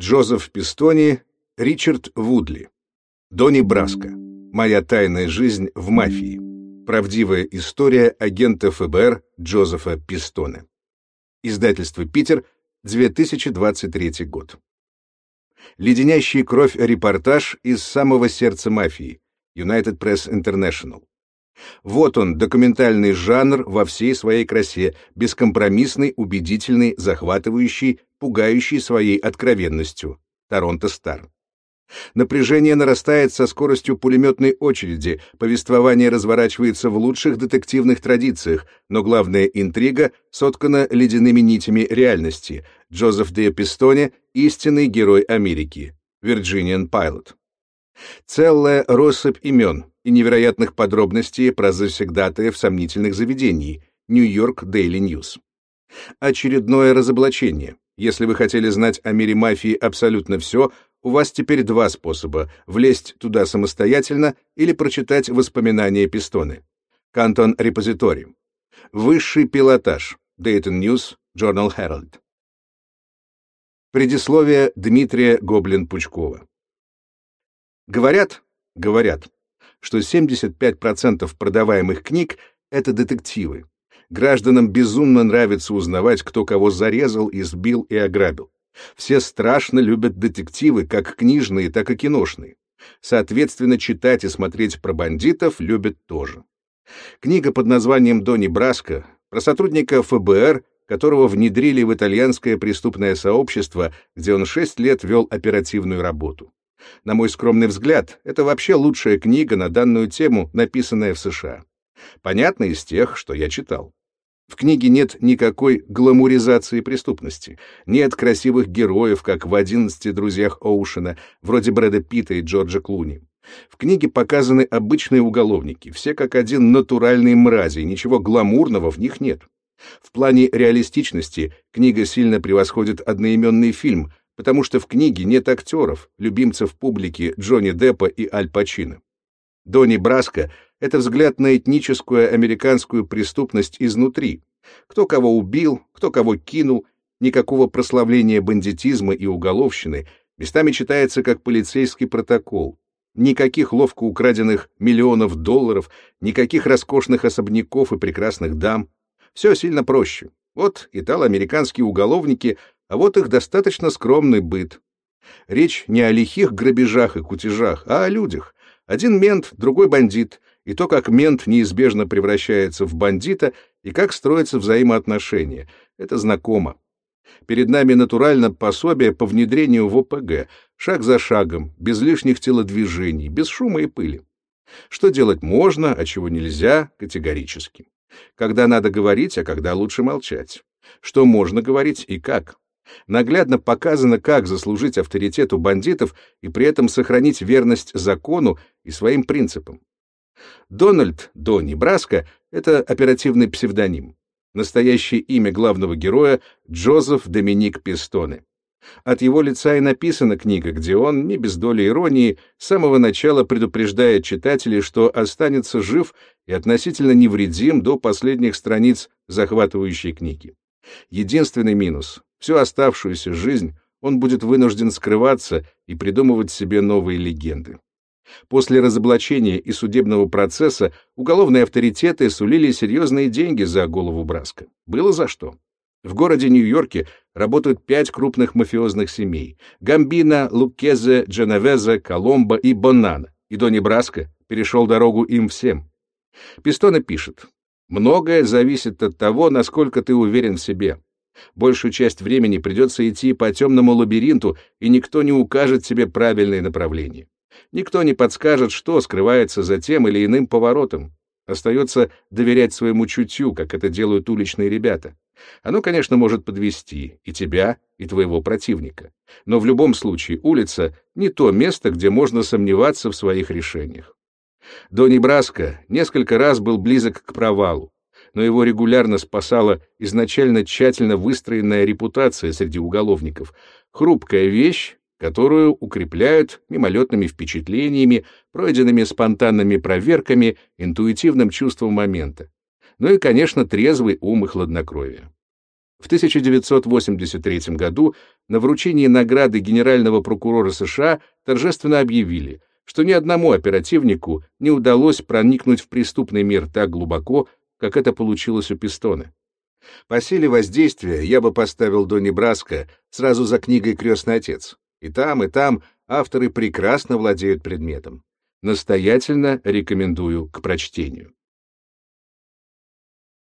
Джозеф Пистони, Ричард Вудли. Донни Браско. Моя тайная жизнь в мафии. Правдивая история агента ФБР Джозефа Пистоне. Издательство «Питер», 2023 год. Леденящий кровь репортаж из самого сердца мафии. United Press International. Вот он, документальный жанр во всей своей красе, бескомпромиссный, убедительный, захватывающий, пугающий своей откровенностью. Toronto Star. Напряжение нарастает со скоростью пулеметной очереди, повествование разворачивается в лучших детективных традициях, но главная интрига соткана ледяными нитями реальности. Джозеф Д. Пистоне — истинный герой Америки. Virginian Pilot. Целая россыпь имен и невероятных подробностей про завсегдатаев сомнительных заведений. New York Daily News. Очередное разоблачение. Если вы хотели знать о мире мафии абсолютно все, у вас теперь два способа — влезть туда самостоятельно или прочитать воспоминания Пистоны. Кантон Репозитори. Высший пилотаж. Dayton News, Journal Herald. Предисловие Дмитрия Гоблин-Пучкова. Говорят, говорят, что 75% продаваемых книг — это детективы. Гражданам безумно нравится узнавать, кто кого зарезал, избил и ограбил. Все страшно любят детективы, как книжные, так и киношные. Соответственно, читать и смотреть про бандитов любят тоже. Книга под названием «Донни Браско» про сотрудника ФБР, которого внедрили в итальянское преступное сообщество, где он шесть лет вел оперативную работу. На мой скромный взгляд, это вообще лучшая книга на данную тему, написанная в США. Понятно из тех, что я читал. В книге нет никакой гламуризации преступности, нет красивых героев, как в «Одиннадцати друзьях Оушена», вроде Брэда Питта и Джорджа Клуни. В книге показаны обычные уголовники, все как один натуральные мрази, ничего гламурного в них нет. В плане реалистичности книга сильно превосходит одноименный фильм, потому что в книге нет актеров, любимцев публики Джонни Деппа и Аль Пачино. Донни Браско — это взгляд на этническую американскую преступность изнутри. Кто кого убил, кто кого кинул, никакого прославления бандитизма и уголовщины, местами читается как полицейский протокол. Никаких ловко украденных миллионов долларов, никаких роскошных особняков и прекрасных дам. Все сильно проще. Вот итало-американские уголовники, а вот их достаточно скромный быт. Речь не о лихих грабежах и кутежах, а о людях, один мент, другой бандит, и то, как мент неизбежно превращается в бандита, и как строятся взаимоотношения. Это знакомо. Перед нами натурально пособие по внедрению в ОПГ, шаг за шагом, без лишних телодвижений, без шума и пыли. Что делать можно, а чего нельзя, категорически. Когда надо говорить, а когда лучше молчать. Что можно говорить и как. Наглядно показано, как заслужить авторитет у бандитов и при этом сохранить верность закону и своим принципам. Дональд Донни Браско — это оперативный псевдоним. Настоящее имя главного героя — Джозеф Доминик Пистоне. От его лица и написана книга, где он, не без доли иронии, с самого начала предупреждает читателей, что останется жив и относительно невредим до последних страниц захватывающей книги. Единственный минус — всю оставшуюся жизнь он будет вынужден скрываться и придумывать себе новые легенды. После разоблачения и судебного процесса уголовные авторитеты сулили серьезные деньги за голову Браска. Было за что. В городе Нью-Йорке работают пять крупных мафиозных семей — Гамбина, Лукезе, Дженовезе, Коломбо и Боннана. И до Небраска перешел дорогу им всем. Пистона пишет, Многое зависит от того, насколько ты уверен в себе. Большую часть времени придется идти по темному лабиринту, и никто не укажет тебе правильное направление. Никто не подскажет, что скрывается за тем или иным поворотом. Остается доверять своему чутью, как это делают уличные ребята. Оно, конечно, может подвести и тебя, и твоего противника. Но в любом случае улица — не то место, где можно сомневаться в своих решениях. Донни Браско несколько раз был близок к провалу, но его регулярно спасала изначально тщательно выстроенная репутация среди уголовников, хрупкая вещь, которую укрепляют мимолетными впечатлениями, пройденными спонтанными проверками, интуитивным чувством момента. Ну и, конечно, трезвый ум и хладнокровие. В 1983 году на вручении награды генерального прокурора США торжественно объявили, что ни одному оперативнику не удалось проникнуть в преступный мир так глубоко, как это получилось у Пистона. По силе воздействия я бы поставил Донни Браско сразу за книгой «Крестный отец». И там, и там авторы прекрасно владеют предметом. Настоятельно рекомендую к прочтению.